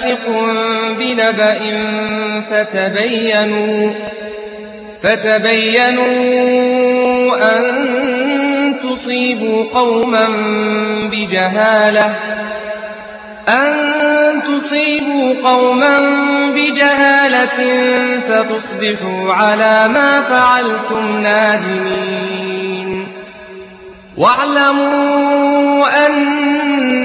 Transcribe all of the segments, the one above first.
فاسق بنبأ فتبينوا فتبينوا أن تصيبوا قوما بجهالة أن تصيبوا قوما بجهالة فتصبحوا على ما فعلتم نادمين. واعلموا أن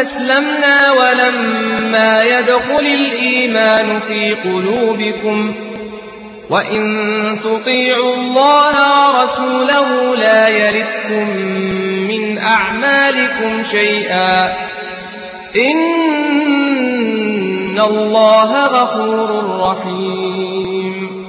أسلمنا ولما يدخل الإيمان في قلوبكم وإن تطيعوا الله ورسوله لا يردكم من أعمالكم شيئا. إن الله غفور رحيم.